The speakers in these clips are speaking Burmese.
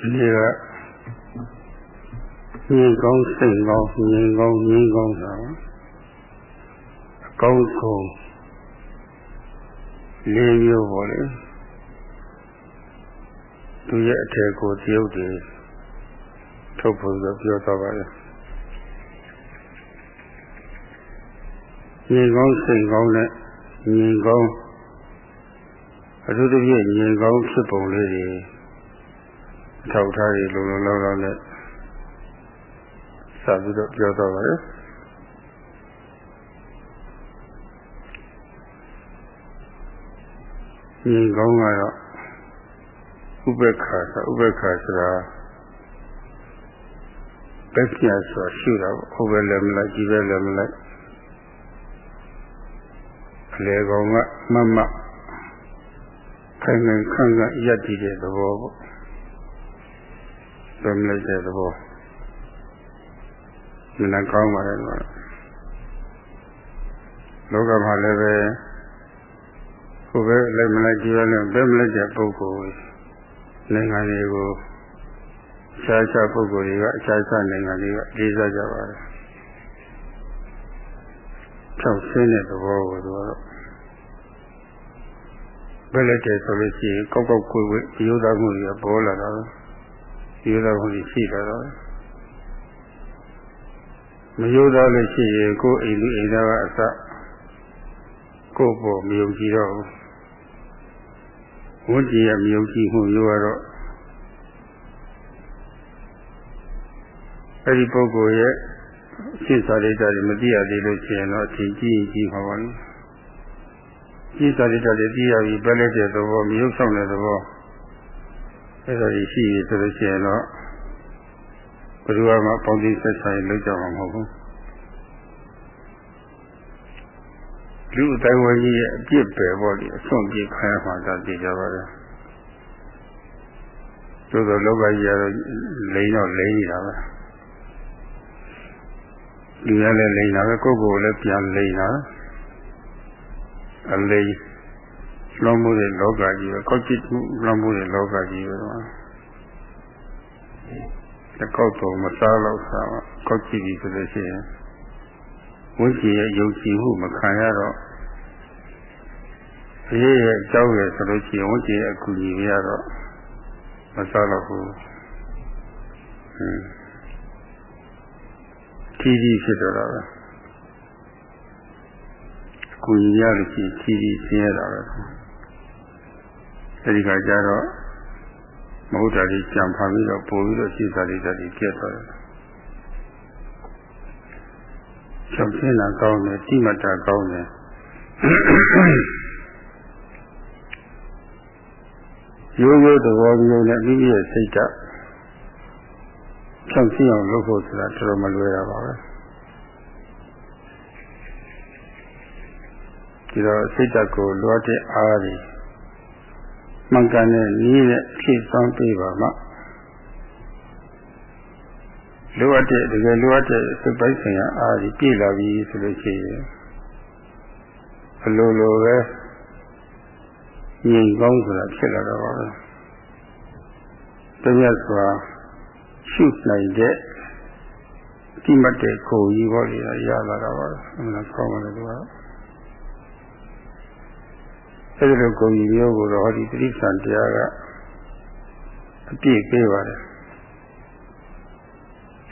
ဒီကမြင်ကောင်းစိတ်ကောင်းမြင်ကောင်းမြင်ကောင်းတာအကောင်းဆုံးလေးမျိုးပေါ့လေသူရဲ့အထက်ကိုတရုပ်တွေထုတ်ဖို့ဆိုပြောတော့ပါတယ်မြင်ကောင်းစိတ်ကောင်းနဲ့မြင်ကောင်းအထူးသဖြင့်မြင်ကောင်းဖြစ်ပုံလေးတွေ အထောက်ထားတွေလုံလုံလောက်လောက်နဲ့စပြီးတော့ပြောတော့ပါတယ်မြင်ကောင်းကတော့ဥပ္ပခါဆိုဥပ္ပခါဆိုတာပက်ပြဆိုရှုတာဟိုဘက်လည်းမလိုက်ဒီဘက်လည်းမလိုက်အလေကောင်ကမမခိုင်ခိုင်ခန့်ခန့်ရက်တည်တဲ့သဘောပေါ့ ဘယ်မလိုက်တဲ့သဘောမနကောင်းပါလေတော့လောကမှာလည်းပဲဟိုဘက်လည်းမလိုက်ဒီဘက်လည်းဘယ်မလိုက်တဲ့ပုဂ္ဂိုလ်နိုင်ငံတွေကိုအခြားခြားပုဂ္ဂိုလ်တွေကအခြားခြားနိုင်ငံတွေကလေးစားကြပါတယ်။ဖြောက်ဆင်းတဲ့သဘောကိုတော့ဘယ်လက်တည်းဆိုလို့ရှိရင်ကောက်ကောက်ကွေ့ကွေ့ဒီဥဒ္ဒမှုတွေပေါ်လာတာ ဒီဥဒ္ဒမှုတွေရှိလာတော့မယုဒလို့ရှိရင်ကိုယ်အိမ်လူအိမ်သားကအစကိုယ့်ပေါ်မယုံကြည်တော့ဘူးဝိတ္တိယမယုံကြည်မှုမျိုးကတော့အဲ့ဒီပုဂ္ဂိုလ်ရဲ့ရှင်းစာရိတ္တတွေမသိရသေးလို့ရှိရင်တော့အထင်ကြီးကြီးမှာပါလို့ရှင်းစာရိတ္တတွေသိရပြီပဲလက်တဲ့သဘောမယုံဆောင်တဲ့သဘော အဲ့ဒါကြီးရှိပြီဆိုလို့ရှိရင်တော့ဘယ်သူမှပေါင်းသိဆက်ဆိုင်လုပ်ကြမှာမဟုတ်ဘူးလူအတိုင်းဝကြီးရဲ့အပြစ်ပဲပေါ့လေအစွန့်ပြေးခိုင်းမှသာသိကြပါလားသို့သောလောကကြီးကတော့လိန်တော့လိန်နေတာပဲလူရလည်းလိန်တာပဲကိုယ့်ကိုယ်လည်းပြန်လိန်တာအလိန် လွန်မှုတဲ့လောကကြီးပဲကောက်ကြည့်မှုလွန်မှုတဲ့လောကကြီးပဲတော့တကောက်တော့မစားတော့စားကောက်ကြည့်ပြီဆိုလို့ရှိရင်ဝိဇ္ဇရဲ့ယုံကြည်မှုမခံရတော့ဘေးရဲ့အကြောင်းရဲ့ဆိုလို့ရှိရင်ဝိဇ္ဇရဲ့အကူအညီမရတော့မစားတော့ဘူးဟင်းထီးထီးဖြစ်တော့တာပဲအကူညီရလို့ရှိရင်ထီးထီးဆင်းရတာပဲ အဲဒီခါကျတော့မဟုတ်တာကြီးကြံဖန်ပြီးတော့ပို့ပြီးတော့ရှင်းစားလိုက်တာကြီးပြတ်သွားတယ်ကျောင်းရှင်းတာကောင်းတယ်တိမတာကောင်းတယ်ရိုးရိုးသဘောမျိုးနဲ့မိမိရဲ့စိတ်ဓာတ်ဖြောင့်ရှင်းအောင်လုပ်ဖို့ဆိုတာတော်တော်မလွယ်တာပါပဲဒီတော့စိတ်ဓာတ်ကိုလွှတ်တဲ့အားတွေ မှန်ကန်တဲ့နည်းနဲ့ဖြည့်ဆောင်ပေးပါမှလိုအပ်တဲ့တကယ်လိုအပ်တဲ့စိတ်ပိုင်းဆိုင်ရာအားကြီးပြည့်လာပြီဆိုလို့ရှိရင်အလိုလိုပဲငြိမ်ကောင်းဆိုတာဖြစ်လာတော့ပါပဲတကယ်ဆိုတာရှုနိုင်တဲ့ဒီမတ်တဲ့ကိုကြီးဘောလေးရလာတော့ပါအမှန်ကောင်းပါလေကွာ အဲဒီလိုကိုကြီးမျိုးကိုတော့ဟောဒီတိဋ္ဌာန်တရားကအပြည့်ပေးပါတယ်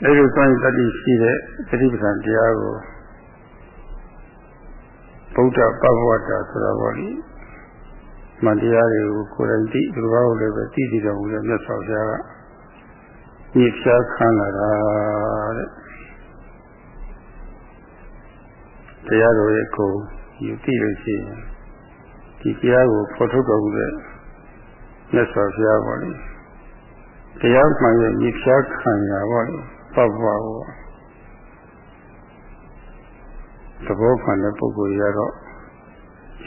အဲဒီလိုဆိုရင်တတိရှိတဲ့သတိပဋ္ဌာန်တရားကိုဗုဒ္ဓပဗ္ဗဝတ္တဆိုတာပေါ့လေမတရားတွေကိုကိုယ်တိုင်သိသူတော်ဘာလို့လည်းပဲသိသိတော်မူတဲ့မြတ်စွာဘုရားကညစ်ဖြားခံလာတာတဲ့တရားတော်ရဲ့ကိုယူသိလို့ရှိရင် ဒီတရားကိုဖော်ထုတ်တော်မူတဲ့မြတ်စွာဘုရားပေါ့လေတရားမှန်ရဲ့ညစ်ဖြားခံရပေါ့လေပပဝသဘောခံတဲ့ပုဂ္ဂိုလ်ရတော့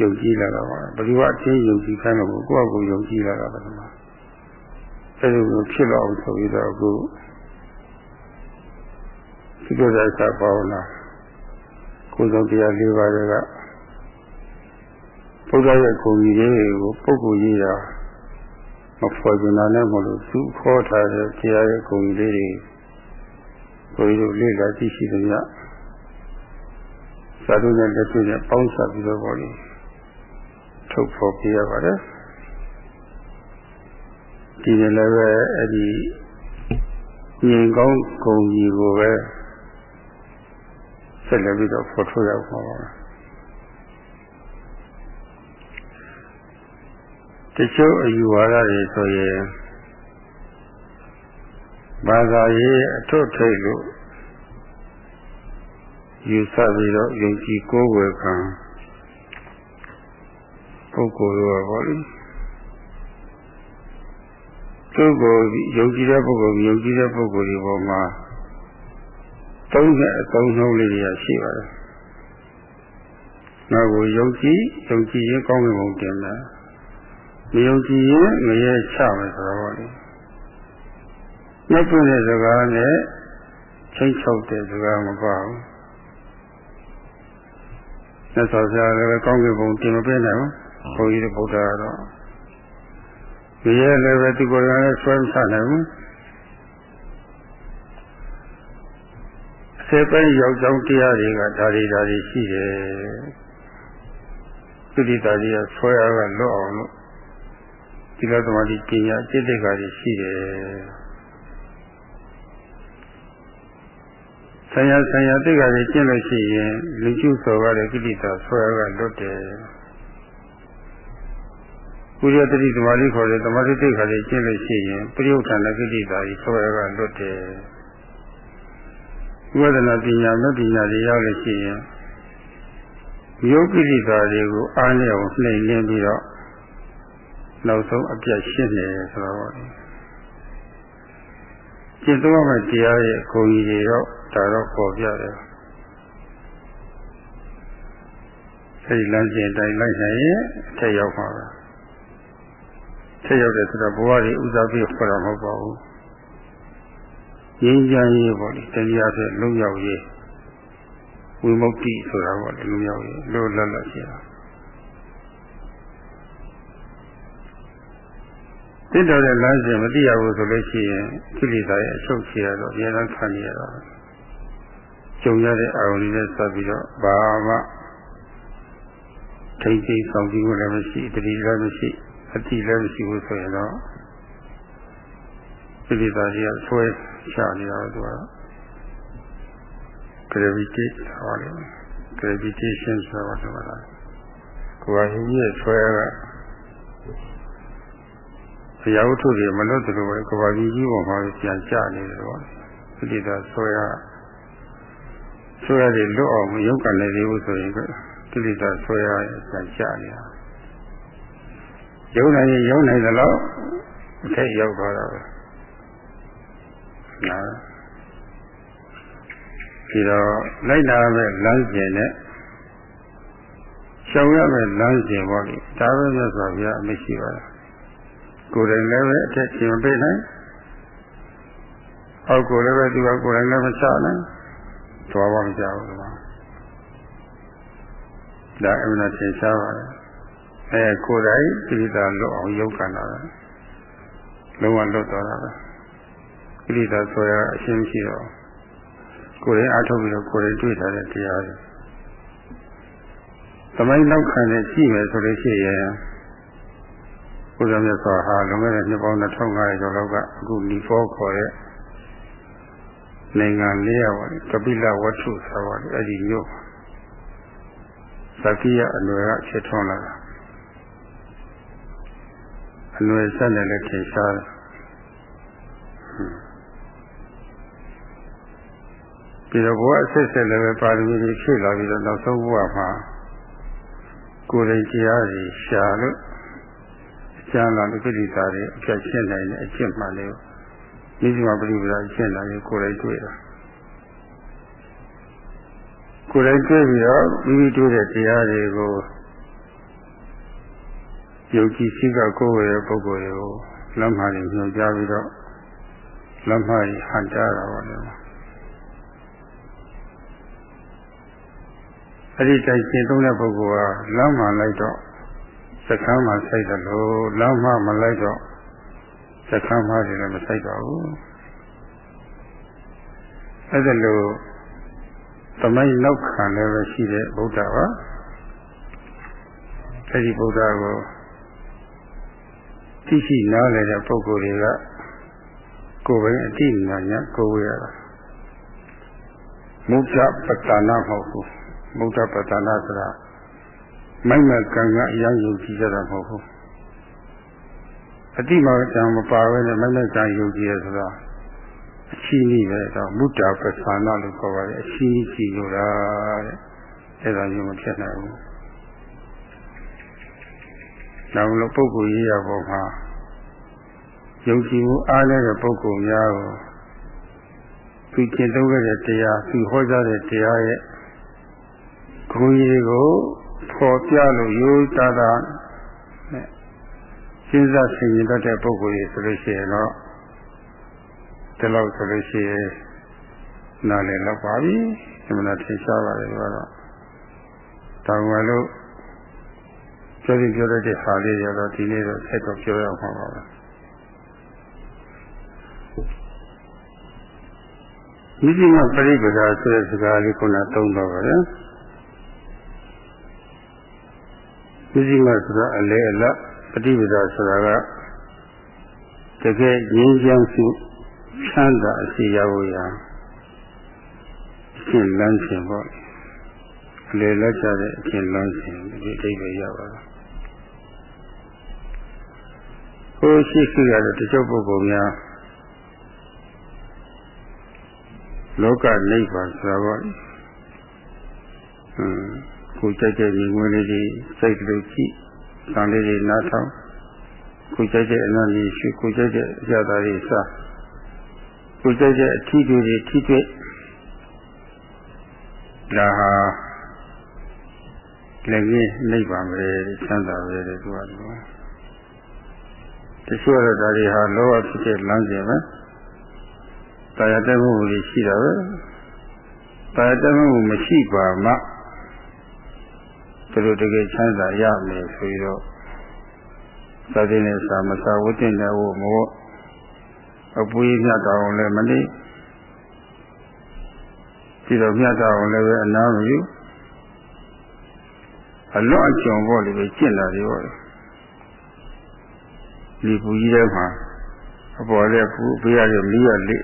ယုံကြည်လာတာပါဘယ်သူကအချင်းယုံကြည်ခိုင်းလို့ကိုယ့်အကူယုံကြည်လာတာပါဒီမှာအဲဒီလိုဖြစ်တော့ဆိုပြီးတော့အခုဒီလိုတဲ့စာပါဝနာကိုယ်ဆုံးတရား၄ပါးတွေက ဘုရားရဲ့ကိုယ်ကြီးတွေကိုပုဂ္ဂိုလ်ကြီးရာမဖော်ကျင်တာနဲ့မလို့သူခေါ်ထားတဲ့တရားရဲ့ဂုဏ်လေးတွေကိုယ်တို့လေ့လာသိရှိသမျှသာဓုနဲ့လက်တွေ့နဲ့ပေါင်းစပ်ပြီးတော့ပေါ့လေထုတ်ဖော်ပြရပါတယ်ဒီနေ့လည်းပဲအဲ့ဒီဉာဏ်ကောင်းဂုဏ်ကြီးကိုပဲဆက်လက်ပြီးတော့ဖော်ထုတ်ရမှာပါ တချို့အယူဝါဒတွေဆိုရင်ဘာသာရေးအထွတ်ထိပ်လို့ယူဆပြီးတော့ယုံကြည်ကိုးကွယ်ခံပုဂ္ဂိုလ်ရောပေါ့လေသူ့ကိုယုံကြည်တဲ့ပုဂ္ဂိုလ်ယုံကြည်တဲ့ပုဂ္ဂိုလ်ဒီပေါ်မှာသုံးတဲ့အသုံးနှုန်းလေးတွေရှိပါတယ်။နောက်ကိုယုံကြည်ယုံကြည်ရင်ကောင်းကင်ဘုံတင်တယ်။ မယုံကြည်ရင်ငရဲချမယ်ဆိုတော့လေ။ညက်ပြတဲ့စကားနဲ့ချိန်ချောက်တဲ့စကားမပါဘူး။သက်တော်ဆရာလည်းကောင်းကင်ဘုံတင်မပေးနိုင်ဘူး။ဘုန်းကြီးတို့ဗုဒ္ဓကတော့ဒီရဲ့လည်းပဲသူကိုယ်တိုင်လည်းဆွဲမချနိုင်ဘူးဆေပိုင်းရောက်ကြောင်းတရားတွေကဒါတွေဒါတွေရှိတယ်သုတိတာကြီးကဆွဲရကလွတ်အောင်လို့ ဒီလိုသမာဓိပညာစိတ်တွေကတွေရှိတယ်ဆံရဆံရတိတ်ကတွေကျင့်လို့ရှိရင်လူကျုစော်ကလည်းကိဋ္တာဆွဲရကလွတ်တယ်ကုရတတိသမာဓိခေါ်တဲ့သမာဓိတိတ်ခါလေးကျင့်လို့ရှိရင်ပရိယုဌာဏကိဋ္တာကြီးဆွဲရကလွတ်တယ်ဝိဒနာပညာမပညာတွေရောက်လို့ရှိရင်ယောဂိရိတာတွေကိုအားနဲ့အောင်နှိမ်လင်းပြီးတော့ နောက်ဆုံးအပြတ်ရှင်းနေဆိုတော့ကျင့်သုံးမဲ့တရားရဲ့ဂုဏ်ကြီးတွေတော့ဒါတော့ပေါ်ပြတယ်အဲဒီလမ်းစဉ်တိုင်းလိုက်နိုင်ရင်အထက်ရောက်ပါပဲထက်ရောက်တယ်ဆိုတော့ဘဝကြီးဥစားပြီးခေါ်တာမဟုတ်ပါဘူးငြိမ်းချမ်းရေးပေါ့လေတရားဆိုလုံရောက်ရေးဝိမု ക്തി ဆိုတာပေါ့လေလုံရောက်ရေးလို့လတ်လတ်ရှိတာ တိတော်တဲ့လမ်းစဉ်မသိရဘူးဆိုလို့ရှိရင်ကိလေသာရဲ့အချုပ်ချရတော့အများအားခံရတော့ကြုံရတဲ့အာရုံတွေနဲ့ဆက်ပြီးတော့ဘာမှထိတ်ထိတ်ဆောင်ကြည့်လို့လည်းမရှိတတိလည်းမရှိအတိလည်းမရှိဘူးဆိုရင်တော့ကိလေသာကြီးကဆွဲချနေတာသူက gravitate ဟောတယ် gravitation ဆိုတာတော့ကိုယ်ကဟင်းရဲ့ဆွဲက ဘုရားဝတ္ထုတွေမလွတ်သလိုပဲကိုယ်ပါကြီးကြီးပေါ်မှာပြန်ကျနေတယ်ပေါ့ကိလေသာဆွဲရဆွဲရတယ်လွတ်အောင်မရုပ်ကန်နေသေးဘူးဆိုရင်ကိလေသာဆွဲရပြန်ကျနေတာယုံနိုင်ရင်ယုံနိုင်သလားအထက်ရောက်သွားတာပဲနာဒီတော့လိုက်လာမဲ့လမ်းကျင်နဲ့ရှောင်ရမဲ့လမ်းကျင်ပေါ့လေဒါပဲမြတ်စွာဘုရားအမရှိပါဘူး ကိုယ်တိုင်လည်းပဲအထက်ရှင်ပေးနိုင်အောက်ကိုလည်းပဲသူကကိုယ်တိုင်လည်းမချနိုင်သွားပါမကြဘူးကွာဒါအမှန်တရားရှားပါတယ်အဲကိုယ်တိုင်တိတာလွတ်အောင်ရုပ်ကန်တာလုံးဝလွတ်သွားတာပဲကိလေသာဆိုရအရှင်းရှိတော့ကိုယ်ရင်အားထုတ်ပြီးတော့ကိုယ်ရင်တွေ့ထားတဲ့တရားတွေသမိုင်းနောက်ခံနဲ့ရှိမယ်ဆိုလို့ရှိရင် ဘုရားမြတ်စွာဟာလွန်ခဲ့တဲ့နှစ်ပေါင်း2500ကျော်လောက်ကအခုလီဖောခေါ်တဲ့နိုင်ငံလေးရပါလေကပိလဝတ္ထုဆိုပါလေအဲ့ဒီမြို့သတိယအနွယ်ကဖြစ်ထွန်းလာတာအနွယ်ဆက်နဲ့လည်းထင်ရှားတယ်ပြီးတော့ဘဝအဆက်ဆက်လည်းပဲပါရမီတွေဖြည့်လာပြီးတော့နောက်ဆုံးဘဝမှာကိုယ်တိုင်တရားတွေရှာလို့အ ကျမ်းလာလူကိတာတွေအပြတ်ရှင်းနိုင်တဲ့အကျင့်မှလည်းဒီဒီမှာပြိပဒါရှင်းလာရင်ကိုယ်တိုင်တွေ့တာကိုယ်တိုင်တွေ့ပြီးတော့မိမိတွေ့တဲ့တရားတွေကိုယုံကြည်ရှိကကိုယ်ရဲ့ပုဂ္ဂိုလ်တွေကိုလမ်းမှာညွှန်ကြားပြီးတော့လမ်းမှာဟန်တာတာပါလေအဲ့ဒီတိုင်ရှင်းသုံးတဲ့ပုဂ္ဂိုလ်ဟာလမ်းမှလိုက်တော့ စကမ်းမှစိုက်တယ်လို့လမ်းမှမလိုက်တော့သက္ကမတွေလည်းမဆိုင်ပါဘူးအဲ့ဒါလို့သမိုင်းနောက်ခံလည်းပဲရှိတဲ့ဗုဒ္ဓပါအဲ့ဒီဗုဒ္ဓကိုသိရှိနားလည်တဲ့ပုဂ္ဂိုလ်တွေကကိုယ်ပဲအတိညာညာကိုယ်ဝေရတာမုဒ္ဒပတ္တနာမဟုတ်ဘူးမုဒ္ဒပတ္တနာဆိုတာ မိုက်မကံကအရင်ယုံကြည်ကြတာမဟုတ်ဘူးအတိမကံမပါဘဲနဲ့မိုက်မကံယုံကြည်ရဆိုတာအချီးနီးပဲတော့မုဒ္ဒပတ္တနာလို့ခေါ်ပါတယ်အချီးနီးကြည့်လို့လားတဲ့အဲ့ဒါမျိုးမဖြစ်နိုင်ဘူးနောက်လို့ပုဂ္ဂိုလ်ရေးရပေါ်မှာယုံကြည်မှုအားနည်းတဲ့ပုဂ္ဂိုလ်များကိုသူကျင့်သုံးခဲ့တဲ့တရားသူဟောကြားတဲ့တရားရဲ့ဂုဏ်ရည်ကို ဖော်ပြလို့ရိုးသားတာနဲ့စဉ်းစားဆင်ခြင်တတ်တဲ့ပုဂ္ဂိုလ်ကြီးဆိုလို့ရှိရင်တော့ဒီလောက်ဆိုလို့ရှိရင်နားလည်တော့ပါပြီဒီမနာထင်ရှားပါတယ်ကတော့တောင်းဝဲလို့ပြောပြီးပြောတဲ့ဟာလေးရတော့ဒီနေ့တော့ဆက်တော့ပြောရအောင်ပါပါဒီဒီမှာပရိပဒါဆိုတဲ့စကားလေးခုနသုံးတော့ပါ ရဲ့ဒီဒီမှာဆိုတာအလဲအလတ်ပฏิပဒါဆိုတာကတကယ်ရင်းချမ်းစုချမ်းသာအစီရဖို့ရာရှင်းလန်းခြင်းပေါ့အလေလက်ကြတဲ့အရှင်းလန်းခြင်းဒီအတိတ်ပဲရပါတော့ဟိုရှိရှိရတဲ့တချို့ပုဂ္ဂိုလ်များလောကနိဗ္ဗာန်ဆိုတာပေါ့ဟွန်း ကိုကြိုက်တဲ့ညီငွေလေးတွေစိတ်လို့ကြည့်သံလေးတွေနားထောင်ကိုကြိုက်တဲ့အနန္တိရှိကိုကြိုက်တဲ့အရာတွေစားကိုကြိုက်တဲ့အထီးတွေထီးတွေ့ဒါဟာလည်းကြီးနိဗ္ဗာန်ပဲချမ်းသာပဲတဲ့သူကတော့တချို့ရတာတွေဟာလောဘဖြစ်တဲ့လမ်းစဉ်ပဲတရားတက်မှုတွေရှိတာပဲတရားတက်မှုမရှိပါမှ သူတို့တကယ်ချမ်းသာရမယ်ဆိုပြီးတော့သာသနာ့စာမစာဝတ္တင်တဲ့ဝမောအပွေးမြတ်တော်အောင်လည်းမနေပြီးတော့မြတ်တော်အောင်လည်းပဲအနာမယူအလွတ်အကျွံပေါ့လေပဲကျင့်တာတွေပေါ့ဒီပူကြီးထဲမှာအပေါ်လက်ပူဘေးရတဲ့မီးရလေး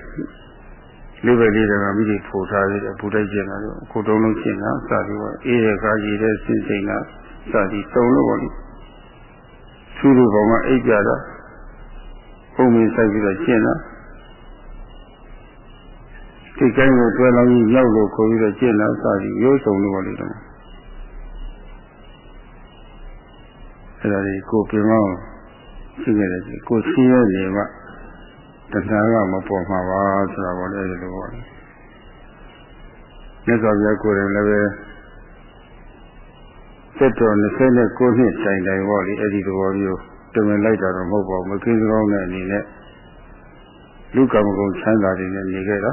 လေးပဲလေးတွေကမိတွေဖိုထားသေးတယ်ပူတိုက်ကျင်တာတော့အခုတုံးလုံးကျင်တာစသည်ပေါ့အေးရကားကြီးတဲ့စင်စိန်တာစသည်တုံးလို့ပေါ့လေသူ့လိုပေါ်မှာအိပ်ကြတာပုံမင်းဆိုင်ပြီးတော့ကျင်တာဒီကိုင်းကိုတွဲလောင်းကြီးရောက်လို့ခေါ်ပြီးတော့ကျင်တာစသည်ရိုးစုံလို့ပေါ့လေတော့အဲ့ဒါဒီကိုပြင်မောင်းရှိခဲ့တယ်ကိုစီးရဲနေမှ တဏှာကမပေါ်မှာပါဆိုတာပေါ့လေဒီလိုပေါ့လေမြတ်စွာဘုရားကိုယ်တိုင်လည်းပဲစက်တော်29နှစ်တိုင်တိုင်ပေါ့လေအဲ့ဒီသဘောမျိုးတမင်လိုက်တာတော့မဟုတ်ပါဘူးမကင်းကောင်းတဲ့အနေနဲ့လူကံမကုန်ချမ်းသာတွေနဲ့နေခဲ့တာ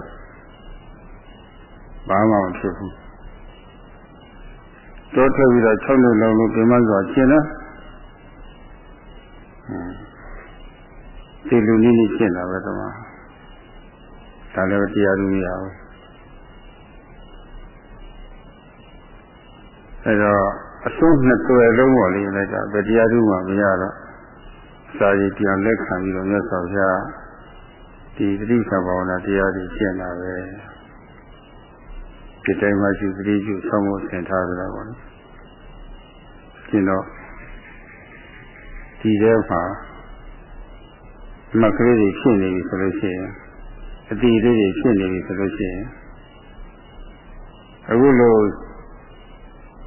ဘာမှမဖြစ်ဘူးတော့ထွက်ပြီးတော့6နှစ်လုံးလုံးပြမစွာရှင်းတ ဒီလူနည်းနည်းရှင်းတာပဲတော့ဒါလည်းတရားလူမရဘူးအဲတော့အဆုံးနှစ်သွယ်လုံးပေါ်လေးလိုက်တာဗတရားသူမှမရတော့စာရည်ပြန်လက်ခံပြီးတော့မြတ်စွာဘုရားဒီတတိယဘာဝနာတရားတွေရှင်းတာပဲဒီတိုင်းမှရှိသတိကျဆောင်းဖို့ဆင်ထားကြတာပေါ့ရှင်းတော့ဒီထဲမှာ မကလေးတွေဖြစ်နေပြီဆိုလို့ရှိရင်အတီလေးတွေဖြစ်နေပြီဆိုလို့ရှိရင်အခုလို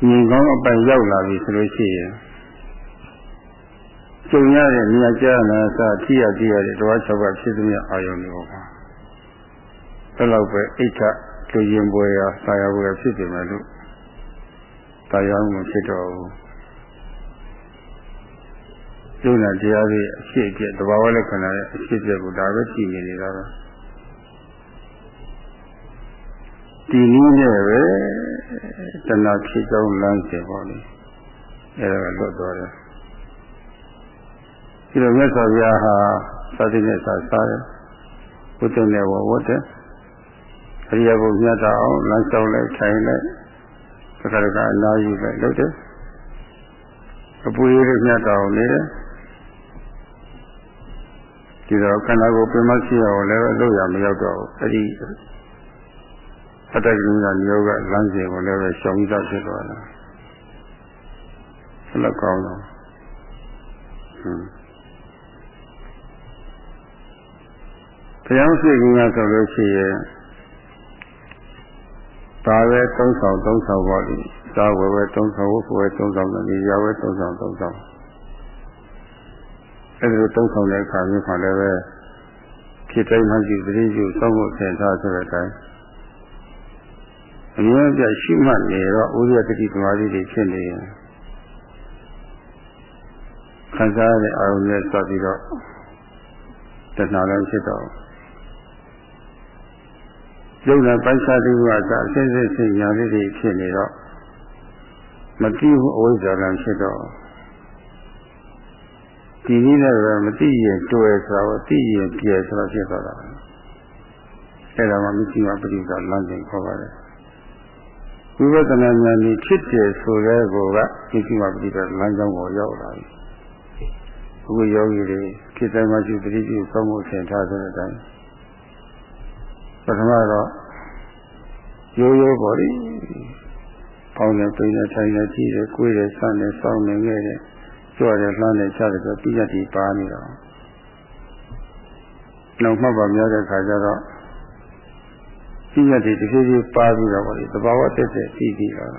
ညီကောင်းအပိုင်ရောက်လာပြီဆိုလို့ရှိရင်ကျုံရတဲ့နေရာကြားနာစာထိရကြည့်ရတဲ့တဝါ၆ပါးဖြစ်သမျှအာယုန်တွေပါဘယ်လောက်ပဲအိဋ္ဌလူရင်ပွဲရာဆာယပွဲဖြစ်တယ်မယ်လို့တရားမှဖြစ်တော့ဘူး ယုံနာတရားတွေအဖြစ်အပျက်တဘာဝလက္ခဏာရဲ့အဖြစ်အပျက်ကိုဒါပဲကြည့်နေနေတာပဲဒီနည်းနဲ့ပဲတဏှာဖြစ်ကြောင်းလမ်းစဉ်ပေါ့လေအဲဒါကလွတ်သွားတယ်ဒီလိုမြတ်စွာဘုရားဟာစားတဲ့နဲ့စားစားတယ်ဝတ်တဲ့နဲ့ဝဝတ်တယ်အရိယဘုညတ်တာအောင်လမ်းလျှောက်လိုက်ထိုင်လိုက်တခါတခါအနာယူလိုက်လုပ်တယ်အပူရည်ညတ်တာအောင်နေတယ် ဒီတော့ခန္ဓာကိုယ်ပြင်မရှိအောင်လည်းအလုပ်ရမရောက်တော့ဘူးအဲ့ဒီအတ္တကိဉ္စယောဂလမ်းစဉ်ကိုလည်းပဲရှောင်ပြီးသားဖြစ်သွားတာဆက်လက်ကောင်းတော့ဟွန်းဘုရားရှိခိုးကဆိုလို့ရှိရင်ဒါပဲသုံးဆောင်သုံးဆောင်ပါလိသာဝယ်ဝယ်သုံးဆောင်ဝယ်ဝယ်သုံးဆောင်တယ်ဒီရဝယ်သုံးဆောင်သုံးဆောင် အဲဒီလိုသုံးဆောင်တဲ့အခါမျိုးမှာလည်းပဲဖြစ်တိုင်းမှရှိသတိရှိစောင့်ဖို့ဆင်ထားဆိုတဲ့အတိုင်းအမြဲတမ်းရှိမှနေတော့ဥရိယတတိသမာဓိတွေဖြစ်နေရင်ခံစားရတဲ့အာရုံနဲ့စပ်ပြီးတော့တဏှာလည်းဖြစ်တော့ယုံနာပိုက်စားတဲ့ဘုရားကအစစ်စစ်စစ်ညာလေးတွေဖြစ်နေတော့မတိဘူးအဝိဇ္ဇာလံဖြစ်တော့ ဒီနည်းနဲ့ပဲမတိရင်တွေ့ဆိုတာကိုတိရင်ပြဲဆိုတာဖြစ်သွားတာအဲ့ဒါမှမရှိမှပရိသလမ်းစဉ်ခေါ်ပါတယ်ဝိပဿနာဉာဏ်ကြီးဖြစ်တယ်ဆိုတဲ့ကောကမရှိမှပရိသလမ်းကြောင်းကိုရောက်လာပြီအခုယောဂီတွေဖြစ်တိုင်းမှရှိပရိသေသုံးဖို့ဆင်ထားတဲ့အတိုင်းပထမတော့ရိုးရိုးပေါ်လိပေါင်းနေပိနေထိုင်နေကြည့်တယ်ကိုယ်ရဆန်းနေစောင်းနေခဲ့တယ် ကြွတယ်လှမ်းနေချတယ်ဆိုပြည့်ရည်ပါနေတော့နောက်မှတ်ပါများတဲ့ခါကျတော့ပြည့်ရည်တဖြည်းဖြည်းပါပြီးတော့ပေါ့လေသဘာဝတက်တက်ပြီးပြီးတော့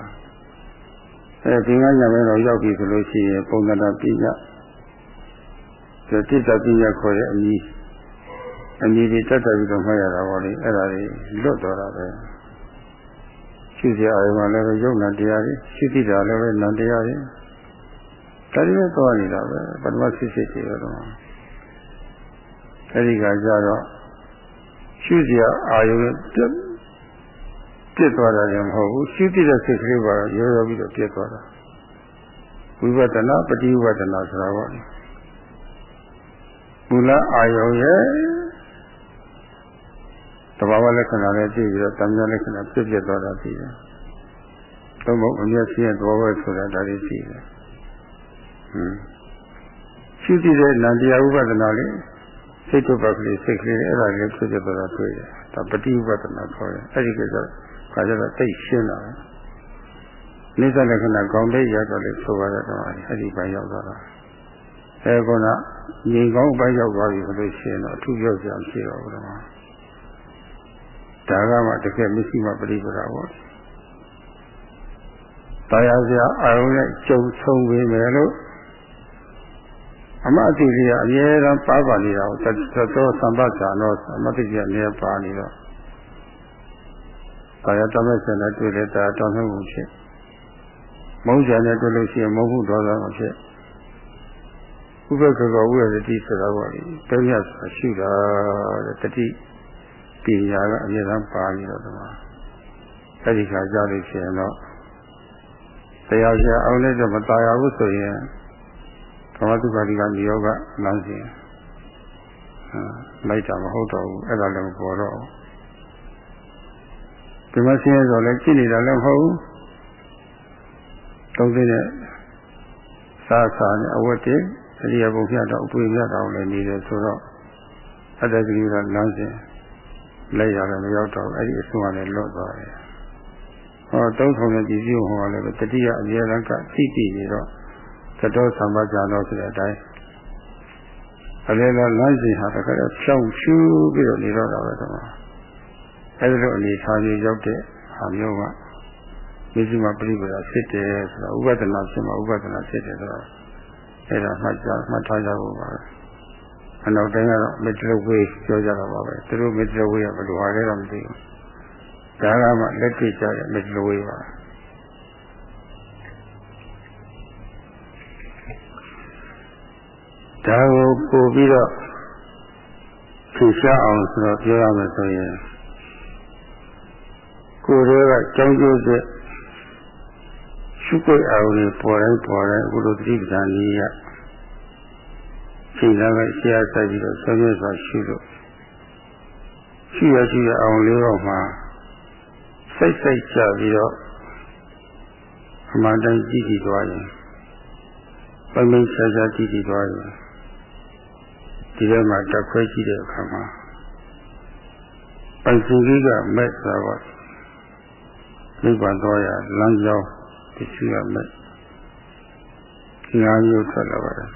အဲဒီငါညမဲတော့ရောက်ပြီဆိုလို့ရှိရင်ပုံသဏ္ဍာန်ပြည့်ရဆိုတိတ္တပြည့်ရခေါ်တဲ့အမည်အမည်တွေတက်တက်ပြီးတော့မှတ်ရတာပေါ့လေအဲ့ဒါတွေလွတ်တော့တာပဲရှိစရာအရင်ကလည်းရုပ်နာတရားတွေရှိသည့်တာလည်းပဲနာတရားတွေ ဒါတွေပဲသွားနေတာပဲပထမစစ်စစ်တွေတော့အဲဒီကကြတော့ရှိစရာအာယုပြတ်ပြတ်သွားတာလည်းမဟုတ်ဘူးရှိသည့်တဲ့စိတ်ကလေးပါရောရောပြီးတော့ပြတ်သွားတာဝိပဿနာပฏิဝဒနာဆိုတာပေါ့မူလအာယုရဲ့တဘာဝလက္ခဏာနဲ့ကြည့်ပြီးတော့တမညာလက္ခဏာပြည့်ပြည့်သွားတာရှိတယ်။သုံးဖို့အမျက်ရှိတဲ့သဘောပဲဆိုတာဒါလေးရှိတယ်။ဟွန်း ရှိတည်တဲ့နန္တရားဥပဒနာလေးစိတ်တုပ္ပကလေးစိတ်ကလေးအဲ့ဒါလေးဖြစ်ပြသွားတာတွေ့တယ်။ဒါပฏิဥပဒနာခေါ်တယ်။အဲ့ဒီကိစ္စခါကျတော့သိရှင်းလာတယ်။နိစ္စလက္ခဏာကောင်းတဲ့ရတော့လေဆိုရတဲ့တော့အဲ့ဒီပိုင်းရောက်သွားတာ။အဲကောကငြိမ်ကောင်းပိုင်းရောက်သွားပြီဆိုလို့ရှိရင်တော့အထူးရောက်ကြအောင်ရှိတော့ဘူးတော့။ဒါကမှတကယ်မရှိမှပြိပဒါပေါ့တရားစရာအာရုံနဲ့ကြုံဆုံးပေမယ်လို့ အမအတိလေးကအမြဲတမ်းပါပါနေတာကိုသတောသံပ္ပဇာနောအမတိကြီးအနေနဲ့ပါနေတော့တရားတမဲဆန်နဲ့တွေ့တဲ့တရားတော်မှုဖြစ်မုန်းကြနဲ့တွေ့လို့ရှိရင်မုန်းမှုဒေါသမဖြစ်ဥပ္ပကကဝိရတိဆိုတာကလေတရားဆိုတာရှိတာတဲ့တတိပညာကအမြဲတမ်းပါပြီးတော့ဒီမှာအဲ့ဒီခါကြားလို့ရှိရင်တော့တရားရှင်အောင်လည်းတော့မตายရဘူးဆိုရင် ကမ္မတုပါတိကနိယောဂလမ်းစဉ်လိုက်တာမဟုတ်တော့ဘူးအဲ့ဒါလည်းမပေါ်တော့ဘူးဒီမှာဆင်းရဲဆိုလည်းကြည့်နေတာလည်းမဟုတ်ဘူးသုံးသိတဲ့စားစားနဲ့အဝတ်တွေအရိယဘုံပြတော့အပွေပြတော့လည်းနေတယ်ဆိုတော့အတ္တကိရိယာလမ်းစဉ်လက်ရတယ်မရောက်တော့အဲ့ဒီအဆုံးကလည်းလွတ်သွားတယ်ဟောတုံးထုံတဲ့ကြည်ပြုဟောလည်းတတိယအမြဲတမ်းကသိတည်နေတော့ သတောသံပါကြတော့ဆိုတဲ့အတိုင်းအလေကလမ်းစီဟာတခါတော့ဖြောင်းရှူးပြီးတော့နေတော့တာပဲတော့အဲ့ဒီလိုအနေထားကြီးရောက်တဲ့ဟာမျိုးကမြစ်ကြီးမှာပြိပဒါဖြစ်တယ်ဆိုတော့ဥပဒနာဖြစ်မှာဥပဒနာဖြစ်တယ်ဆိုတော့အဲ့ဒါမှတ်ကြမှတ်ထားကြဖို့ပါပဲအနောက်တိုင်းကတော့မတရဝေးပြောကြတာပါပဲသူတို့မတရဝေးကဘယ်လိုဟာလဲတော့မသိဘူးဒါကမှလက်တွေ့ကြတဲ့မတရဝေးပါ ဒါကိုပို့ပြီးတော့ဖြေရှားအောင်ဆိုတော့ပြောရမယ်ဆိုရင်ကိုယ်တွေကကြောင်းကျိုးတဲ့ရှုပ်ွက်အောင်ပေါ်တိုင်းပေါ်တိုင်းအခုလိုသတိပဋ္ဌာန်ကြီးရချိန်သားကဆရာဆိုင်ပြီးတော့ဆွေးနွေးစွာရှိလို့ရှိရရှိရအောင်လေးတော့မှစိတ်စိတ်ကြပြီးတော့အမှန်တိုင်းကြည့်ကြည့်သွားရင်ပိုင်ပိုင်ခြားခြားကြည့်ကြည့်သွားရင် ဒီထဲမှာတက်ခွဲကြည့်တဲ့အခါမှာပိုင်စုကြီးကမဲ့သွားတော့နိဗ္ဗာန်တော်ရလမ်းကြောင်းတရှိရမဲ့ငါးမျိုးထွက်လာပါတယ်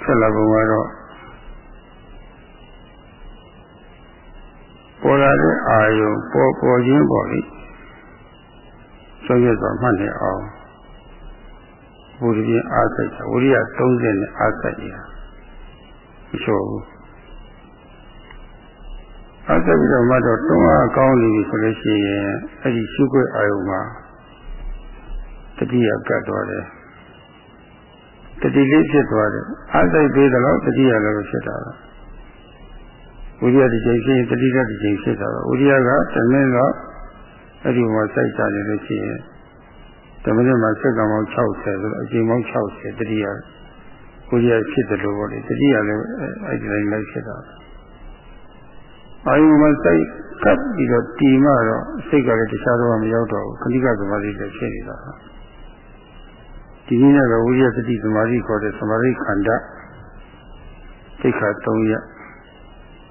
ထွက်လာပုံကတော့ပေါ်လာတဲ့အာယုံပေါ်ပေါ်ခြင်းပေါ့လေဆွေးရစွာမှတ်နေအောင်ဘုရားပြအားစိတ်ဝိရိယ30နဲ့အားစိတ်ရ မလျှော့ဘူးအားစိတ်ပြီးတော့မှတော့တွန်းအားကောင်းနေပြီဆိုလို့ရှိရင်အဲ့ဒီရှုခွင့်အာယုံမှာတတိယကတ်သွားတယ်တတိလေးဖြစ်သွားတယ်အားစိတ်သေးတယ်လို့တတိယလည်းဖြစ်တာပဲဝိရိယတစ်ချိန်ဖြစ်ရင်တတိယတစ်ချိန်ဖြစ်တာပဲဝိရိယကတမင်းတော့အဲ့ဒီမှာစိုက်ကြနေလို့ရှိရင်တမင်းမှာစက္ကန့်ပေါင်း60ဆိုတော့အချိန်ပေါင်း60တတိယ ဝိရိယဖြစ်တယ်လို့ပေါ့လေတတိယလည်းအဲ့ဒီတိုင်းလိုက်ဖြစ်တာအာယုမှာစိုက်ကပ်ပြီးတော့တီမှတော့စိတ်ကလည်းတခြားတော့မရောက်တော့ဘူးခဏိကသမာဓိလည်းဖြစ်နေတာဒီနည်းနဲ့ဝိရိယစတိသမာဓိခေါ်တဲ့သမာဓိခန္ဓာသိက္ခာ3ရပ်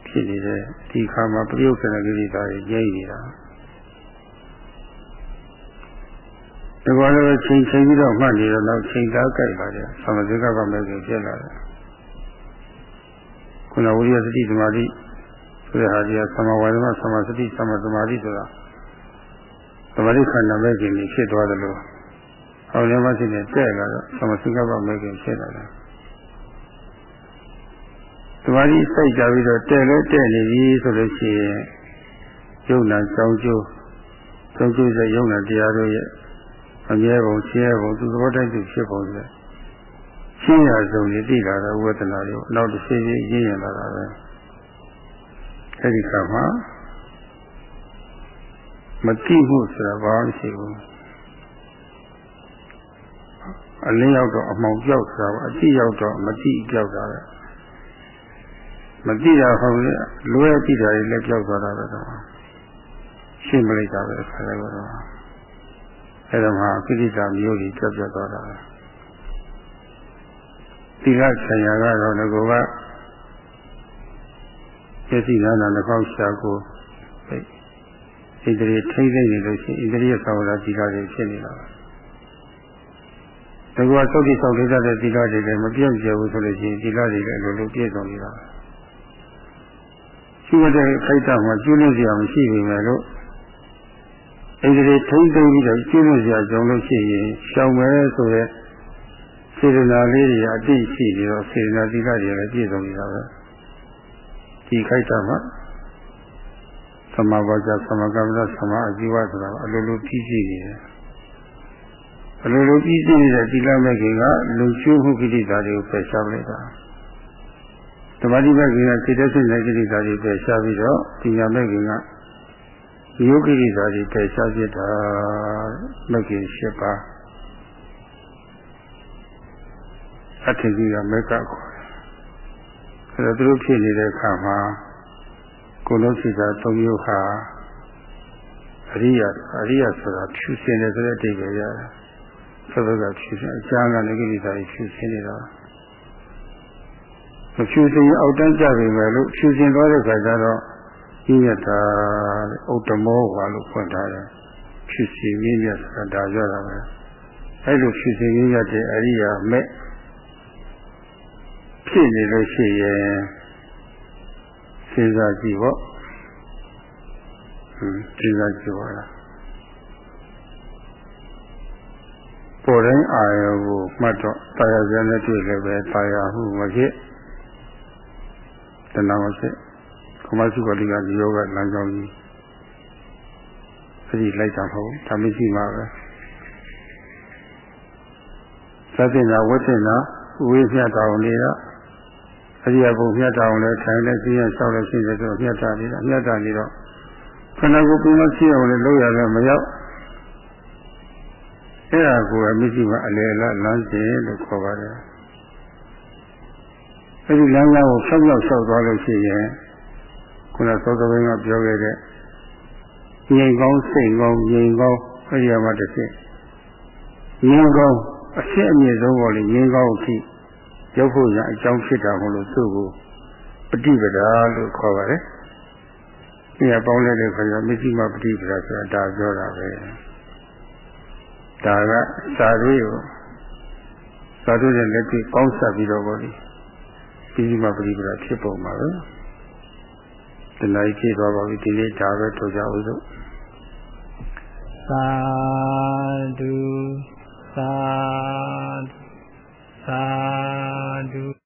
ဖြစ်နေတဲ့ဒီခါမှာပရိယုက္ခဏကိရိတာတွေကျိနေတာ ဒီကောလည်းချိန်ချိန်ပြီးတော့မှတ်နေတော့နောက်ချိန်သားကြိုက်လာတယ်သမသေကကမဲ့ကြီးဖြစ်လာတယ်ခုနဝိရိယစတိသမာဓိဆိုတဲ့ဟာကြီးကသမဝါဒမသမစတိသမသမာဓိဆိုတာသမာဓိခန္ဓာမဲ့ကြီးဖြစ်သွားတယ်လို့အောင်လည်းမရှိနဲ့တဲ့လာတော့သမသုကပမဲ့ကြီးဖြစ်လာတယ်သမာဓိစိုက်ကြပြီးတော့တဲ့လဲတဲ့နေပြီဆိုလို့ရှိရင်ယုံနာကြောင်းကျိုးကြောင်းကျိုးစေယုံနာတရားတို့ရဲ့ အမြဲပုံရှင်းပုံသူသဘောတိုက်သူဖြစ်ပုံဆိုရှင်းရဆုံးရသိလာတဲ့ဝေဒနာတွေနောက်တစ်ချိန်ချင်းရင်းရလာတာပဲအဲဒီကမှမတိမှုဆိုတာဘာမှမရှိဘူးအလင်းရောက်တော့အမှောင်ပြောက်တာပါအတိရောက်တော့မတိပြောက်တာပဲမတိတာဟုတ်လေလွဲတိတာတွေလည်းပြောက်သွားတာပဲတော့ရှင်းမလိုက်တာပဲခါတယ်ကတော့ အဲဒါမှကိဋ္တာမျိုးကြီးပြောက်ပြောက်သွားတာသီလဆရာကတော့ငကောကပြည့်စည်လာတာတစ်ခေါက်ရှာကိုဣန္ဒြေထိမ့်သိနေလို့ရှိရင်ဣန္ဒြေရဲ့သာဝရသီလတွေဖြစ်နေတာပါဒီကွာသုတ်တိဆောင်လေးတဲ့သီလတွေလည်းမပြည့်စုံဘူးဆိုလို့ရှိရင်သီလတွေလည်းအလိုလိုပြည့်စုံနေတာရှိတဲ့ခိုက်တာမှာကျွလို့စရာမရှိပေမဲ့လို့ ဣန္ဒြေထိမ့်သိပြီးတော့ကျွလို့စရာကြောင့်လို့ရှိရင်ရှောင်မယ်ဆိုရဲစေတနာလေးတွေအတိရှိပြီးတော့စေတနာသီလတွေလည်းပြည့်စုံနေတာပဲဒီခိုက်တာမှာသမဘာဇသမကမ္မသသမအဇီဝဆိုတာအလိုလိုပြည့်စုံနေတယ်အလိုလိုပြည့်စုံနေတဲ့သီလမဲ့ခင်ကလူချိုးမှုကိလေသာတွေကိုဖယ်ရှားလိုက်တာဓမ္မတိမဲ့ခင်ကစိတ်တဆိတ်တဲ့ကိလေသာတွေဖယ်ရှားပြီးတော့ပညာမဲ့ခင်က ယောဂိရိသာတွေဖယ်ရှားဖြစ်တာမဲ့ခင်၈ပါးအထင်ကြီးကမက်ကခေါ်တယ်အဲဒါသူတို့ဖြစ်နေတဲ့အခါမှာကိုလုံးစိတ်သာ၃မျိုးဟာအရိယအရိယဆိုတာဖြူစင်တယ်ဆိုတဲ့အဓိပ္ပာယ်ရတယ်ဆက်ဘက်ကဖြူစင်အကျမ်းကလည်းကိလေသာတွေဖြူစင်နေတာမဖြူစင်အောက်တန်းကြပြီမယ်လို့ဖြူစင်သွားတဲ့ခါကျတော့ ဤရတာဥတ္တမောဟာလို့ဖွင့်ထားတယ်ဖြူစင်ရင်းရဆိုတာဒါပြောတာပဲအဲ့လိုဖြူစင်ရင်းရတဲ့အရိယာမဲ့ဖြစ်နေလို့ရှိရင်စဉ်းစားကြည့်ပေါ့ဟင်းစဉ်းစားကြည့်ပါလားပေါ်တိုင်းအာရုံကိုမှတ်တော့တာယာပြန်နဲ့တွေ့လည်းပဲတာယာမှုမဖြစ်တဏှာမဖြစ်က မစုကတိကဒီယောဂလမ်းကြောင်းကြီးအဲဒီလိုက်တာမဟုတ်ဒါမရှိမှာပဲသတ္တင်နာဝိသင်နာဝိသျတောင်နေတာအရိယဘုံမြတ်တောင်လဲထိုင်လဲသိရဆောက်လဲရှိတယ်ဆိုမြတ်တာနေတာမြတ်တာနေတော့ခန္ဓာကိုယ်ပြမရှိအောင်လည်းလုပ်ရတယ်မရောက်အဲ့ဒါကိုအမရှိမအလေလလမ်းစဉ်လို့ခေါ်ပါတယ်အဲဒီလမ်းကြောင်းကိုဆောက်ရောက်ဆောက်သွားလို့ရှိရင် ခုနသောသဘင်းကပြောခဲ့တဲ့ငြိမ်ကောင်းစိတ်ကောင်းငြိမ်ကောင်းအဲဒီမှာတစ်ချက်ငြိမ်ကောင်းအဖြစ်အမြင့်ဆုံးပေါ်လေငြိမ်ကောင်းအဖြစ်ရောက်ဖို့ရအကြောင်းဖြစ်တာမလို့သူ့ကိုပฏิပဒါလို့ခေါ်ပါတယ်။ဒီကပေါင်းလိုက်တဲ့ခါကျမရှိမပฏิပဒါဆိုတာဒါပြောတာပဲ။ဒါကစာရေးကိုစာတို့ရဲ့လက်တွေ့ပေါင်းစပ်ပြီးတော့ဗောလေ။ပြီးမှပฏิပဒါဖြစ်ပုံပါပဲ။ ဒီလိုက်ကြည့်သွားပါပြီဒီနေ့ဒါပဲထုတ်ကြအောင်စို့။သာဓုသာဓုသာဓု